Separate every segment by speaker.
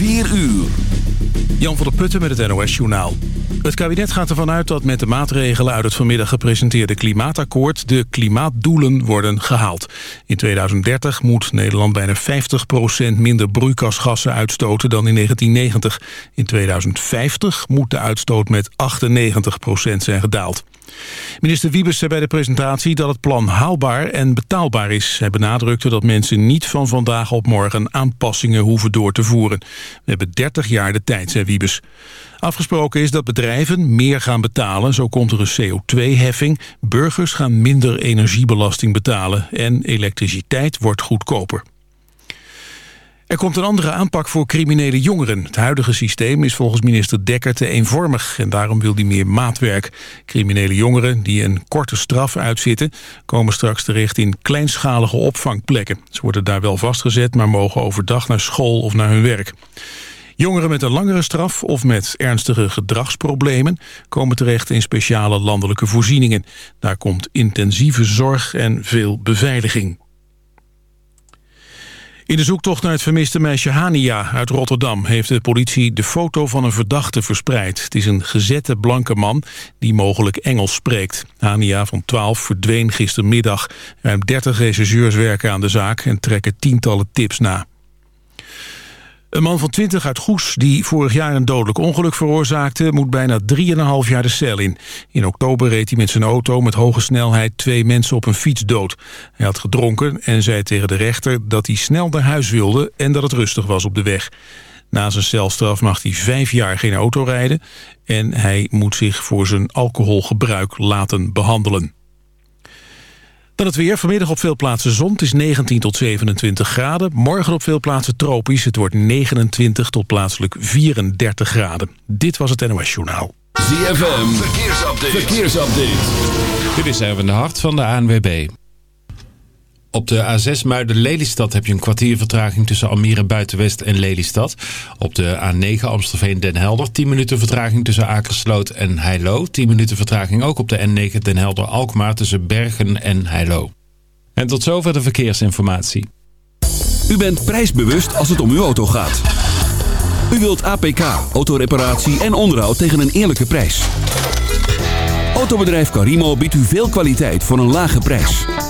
Speaker 1: 4 uur.
Speaker 2: Jan van der Putten met het NOS Journaal. Het kabinet gaat ervan uit dat met de maatregelen uit het vanmiddag gepresenteerde klimaatakkoord de klimaatdoelen worden gehaald. In 2030 moet Nederland bijna 50% minder broeikasgassen uitstoten dan in 1990. In 2050 moet de uitstoot met 98% zijn gedaald. Minister Wiebes zei bij de presentatie dat het plan haalbaar en betaalbaar is. Hij benadrukte dat mensen niet van vandaag op morgen aanpassingen hoeven door te voeren. We hebben 30 jaar de tijd, zei Wiebes. Afgesproken is dat bedrijven meer gaan betalen. Zo komt er een CO2-heffing. Burgers gaan minder energiebelasting betalen. En elektriciteit wordt goedkoper. Er komt een andere aanpak voor criminele jongeren. Het huidige systeem is volgens minister Dekker te eenvormig... en daarom wil hij meer maatwerk. Criminele jongeren die een korte straf uitzitten... komen straks terecht in kleinschalige opvangplekken. Ze worden daar wel vastgezet... maar mogen overdag naar school of naar hun werk. Jongeren met een langere straf of met ernstige gedragsproblemen... komen terecht in speciale landelijke voorzieningen. Daar komt intensieve zorg en veel beveiliging. In de zoektocht naar het vermiste meisje Hania uit Rotterdam... heeft de politie de foto van een verdachte verspreid. Het is een gezette blanke man die mogelijk Engels spreekt. Hania van 12 verdween gistermiddag. Ruim 30 rechercheurs werken aan de zaak en trekken tientallen tips na. Een man van 20 uit Goes, die vorig jaar een dodelijk ongeluk veroorzaakte... moet bijna 3,5 jaar de cel in. In oktober reed hij met zijn auto met hoge snelheid twee mensen op een fiets dood. Hij had gedronken en zei tegen de rechter dat hij snel naar huis wilde... en dat het rustig was op de weg. Na zijn celstraf mag hij vijf jaar geen auto rijden... en hij moet zich voor zijn alcoholgebruik laten behandelen. Dan het weer. Vanmiddag op veel plaatsen zon. Het is 19 tot 27 graden. Morgen op veel plaatsen tropisch. Het wordt 29 tot plaatselijk 34 graden. Dit was het NOS Journaal.
Speaker 1: ZFM. Verkeersupdate. Verkeersupdate.
Speaker 3: Dit is even de hart van de ANWB. Op de A6 Muiden-Lelystad heb je een kwartier vertraging tussen Almere Buitenwest en Lelystad. Op de A9 Amstelveen-Den Helder 10 minuten vertraging tussen Akersloot en Heilo. 10 minuten vertraging ook op de N9 Den Helder-Alkmaar tussen Bergen en Heilo. En tot zover de verkeersinformatie.
Speaker 1: U bent prijsbewust als het om uw auto gaat. U wilt APK, autoreparatie en onderhoud tegen een eerlijke prijs. Autobedrijf Carimo biedt u veel kwaliteit voor een lage prijs.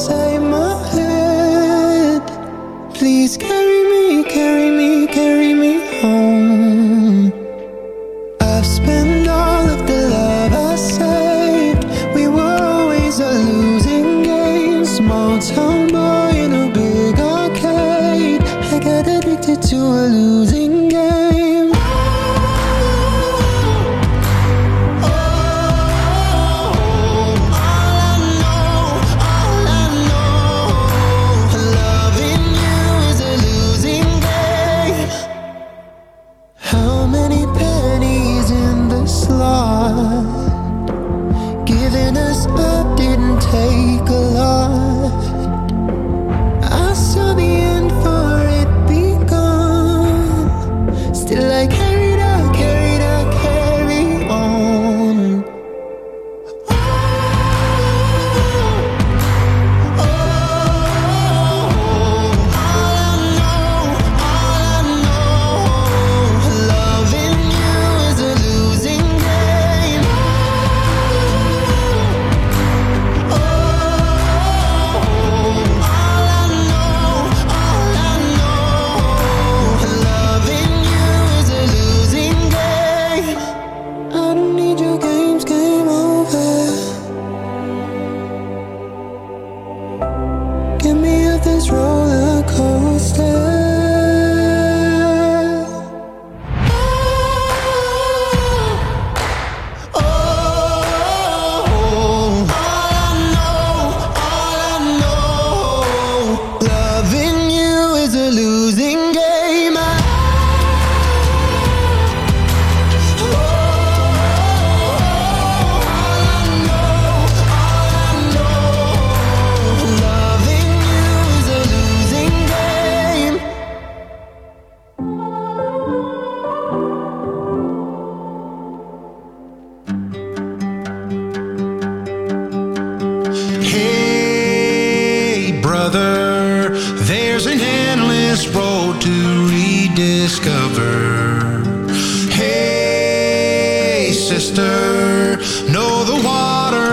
Speaker 4: inside my head. Please carry me,
Speaker 5: carry me.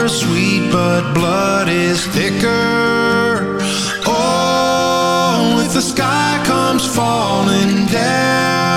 Speaker 5: sweet, but blood is thicker. Oh, if the sky comes falling down.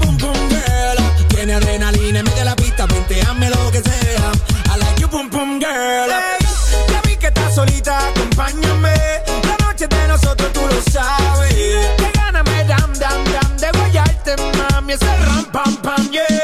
Speaker 6: solita, acompáñame. La noche de nosotros tú lo sabes. Que gana me dam, dam, dam. De guayarte, mami. Ese ram, pam, pam, yeah.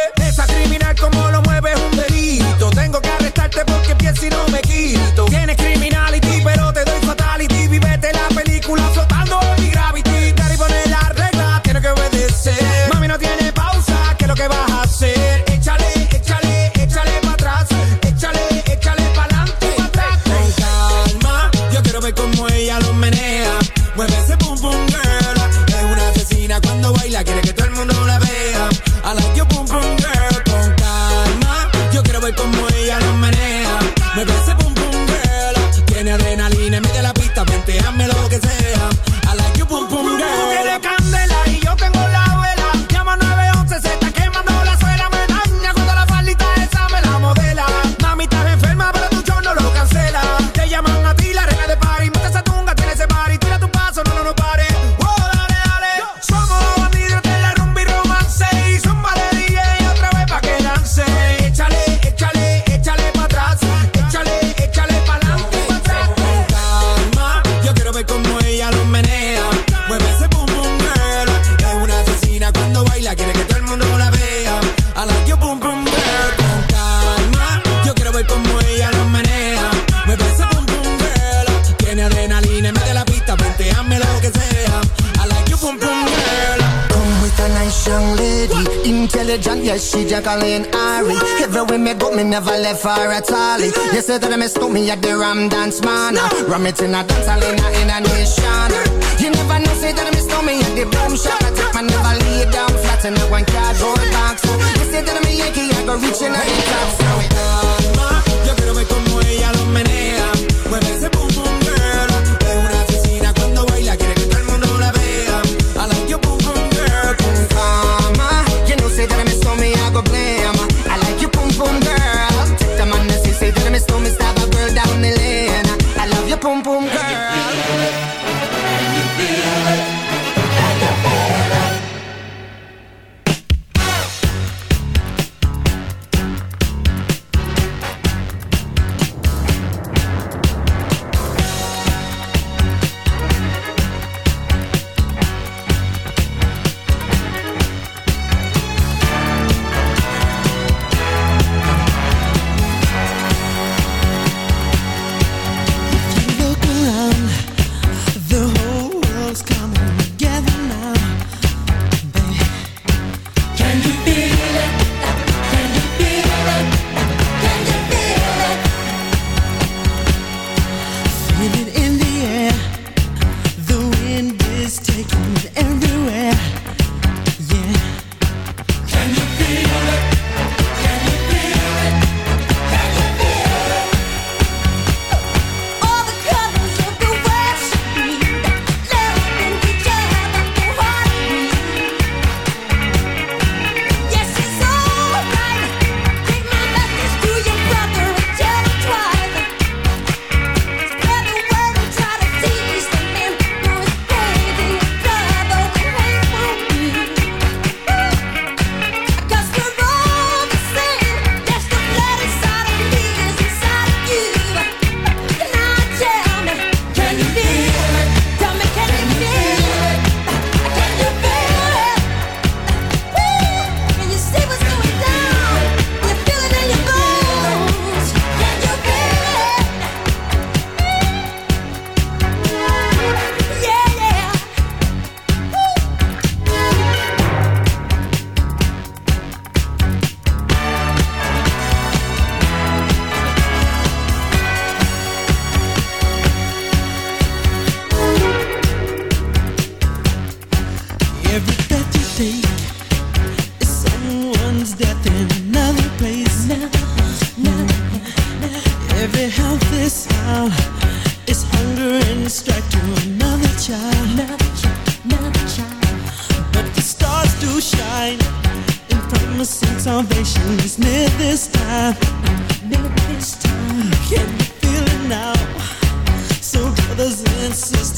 Speaker 7: say that I miss to me at the Ram Dance Man. No. Ram it in a dance hall in a, in a nation. You never know, say that I miss to me at the boom shop. I take my never lay down flat in a one cardboard box. You say that I'm a Yankee, I go reaching out the top.
Speaker 8: So
Speaker 9: it
Speaker 10: on, insist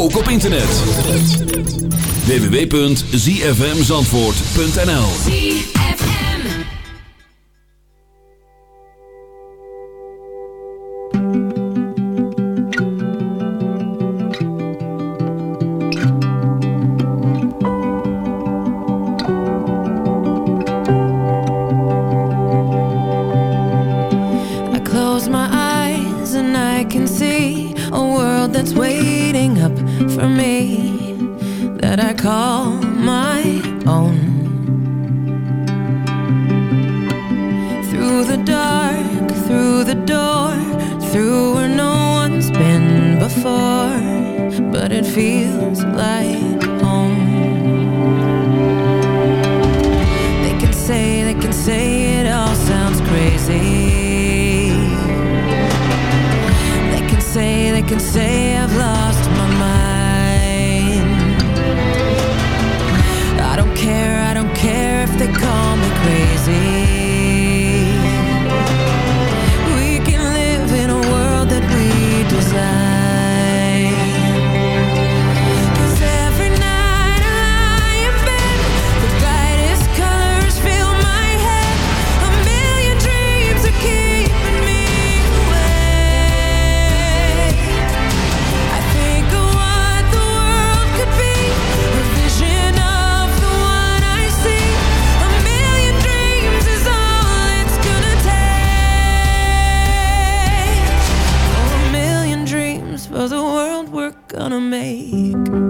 Speaker 10: ook op internet. www.zfmzandvoort.nl
Speaker 11: I close my eyes and I can see A world that's waiting up for me That I call my own. Through the dark, through the door Through where no one's been before But it feels like say make.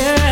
Speaker 11: Can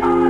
Speaker 12: Thank.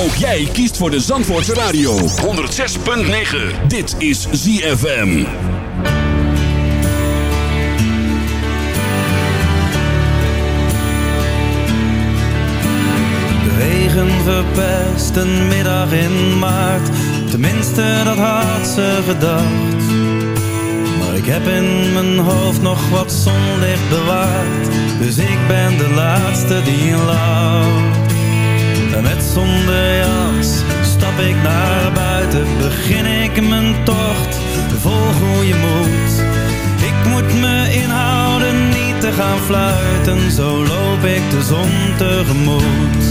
Speaker 1: Ook jij kiest voor de Zandvoortse Radio. 106.9. Dit is ZFM.
Speaker 13: De regen verpest een middag in maart. Tenminste, dat had ze gedacht. Maar ik heb in mijn hoofd nog wat zonlicht bewaard. Dus ik ben de laatste die lacht. En met zonder jas stap ik naar buiten. Begin ik mijn tocht, vol goede moed. Ik moet me inhouden, niet te gaan fluiten. Zo loop ik de zon tegemoet.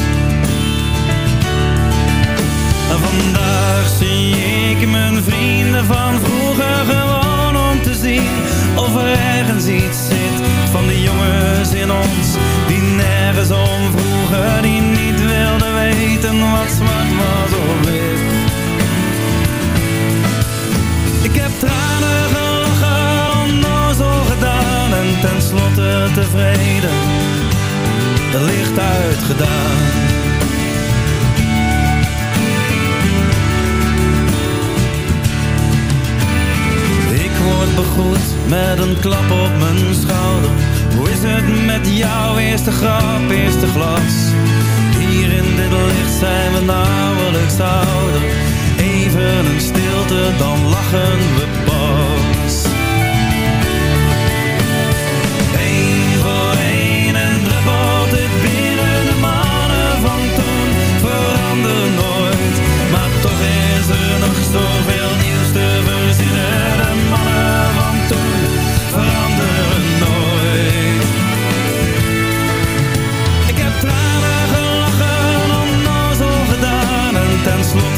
Speaker 13: En vandaag zie ik mijn vrienden van vroeger gewoon om te zien of er ergens iets zit van de jongens in ons die nergens om vroegen, die niet weten wat zwart was of wit. Ik heb tranen gelachen, onnozel gedaan en tenslotte tevreden, het licht uitgedaan. Ik word begroet met een klap op mijn schouder. Hoe is het met jou? Eerste grap, eerste glas. In dit licht zijn we nauwelijks ouder. Even een stilte, dan lachen we pas. Eén voor één en druppelt het binnen de mannen van toen. Verander nooit, maar toch is er nog zoveel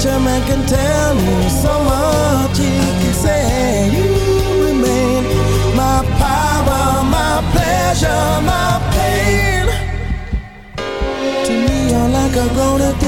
Speaker 14: such a man can tell me so much. He can say you remain my power my pleasure my pain. To me you're like a grown addiction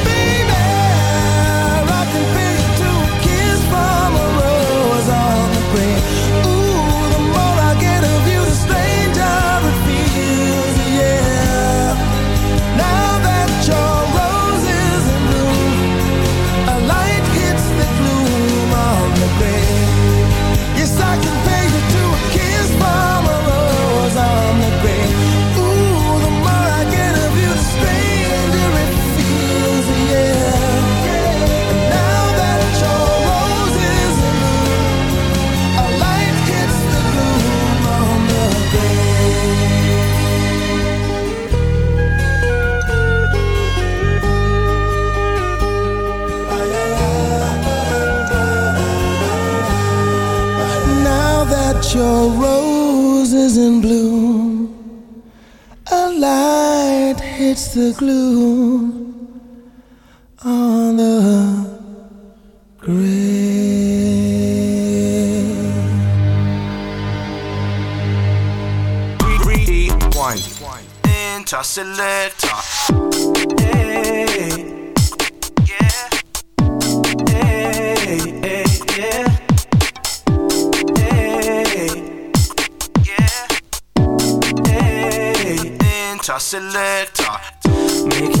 Speaker 14: It's the glue on the grave. Rewind,
Speaker 15: enter selector.
Speaker 16: Making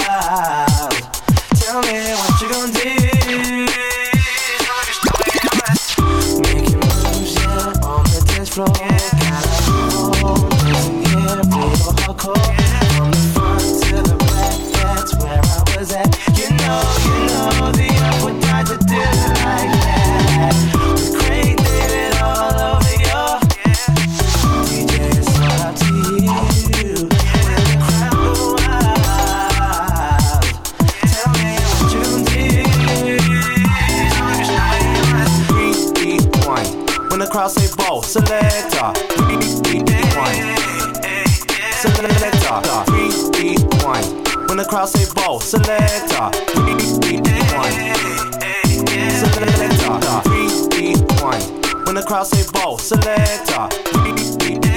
Speaker 16: tell me what you gon' do. Making moves, yeah, on the dance floor. Hardcore. From the front to the back, that's where I was at. You know, you know,
Speaker 15: selector. Rewind. Selector. Rewind. When the crowd say ball, selector. Rewind. Selector. Rewind. When the crowd say ball, selector.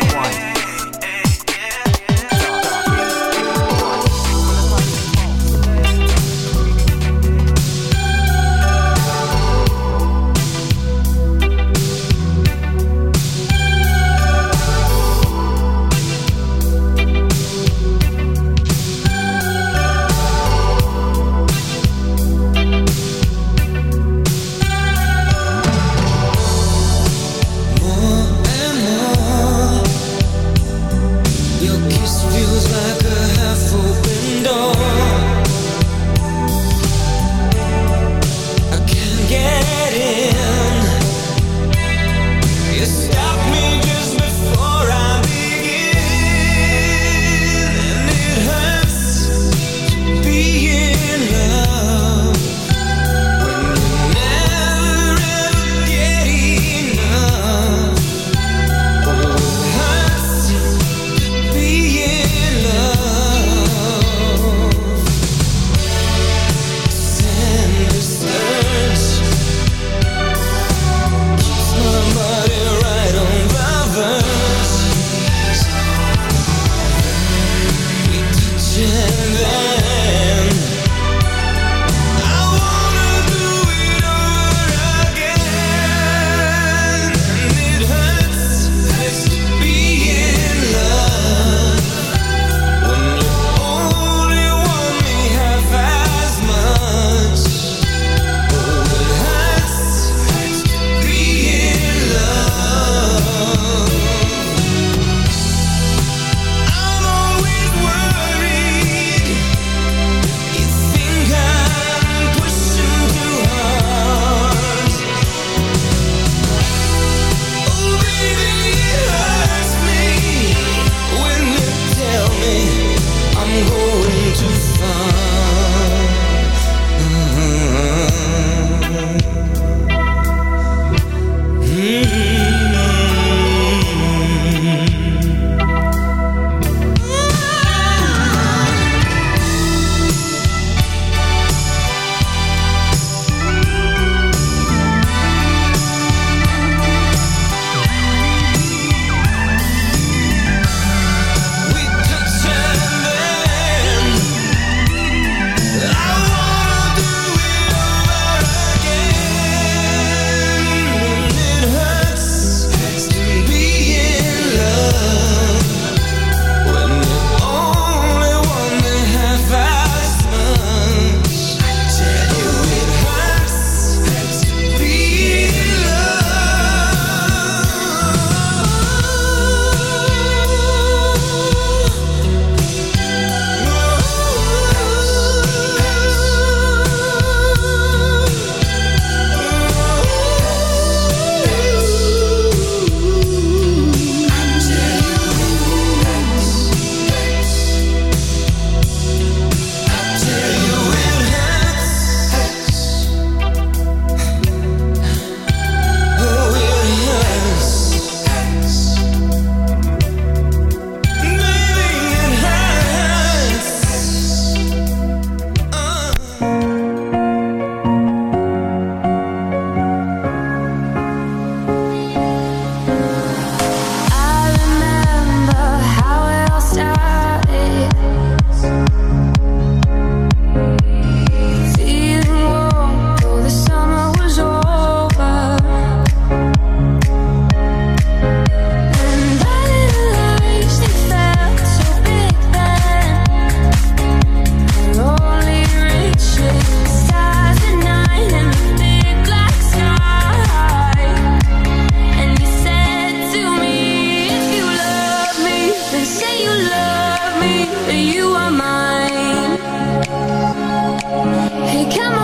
Speaker 11: Hey, come on.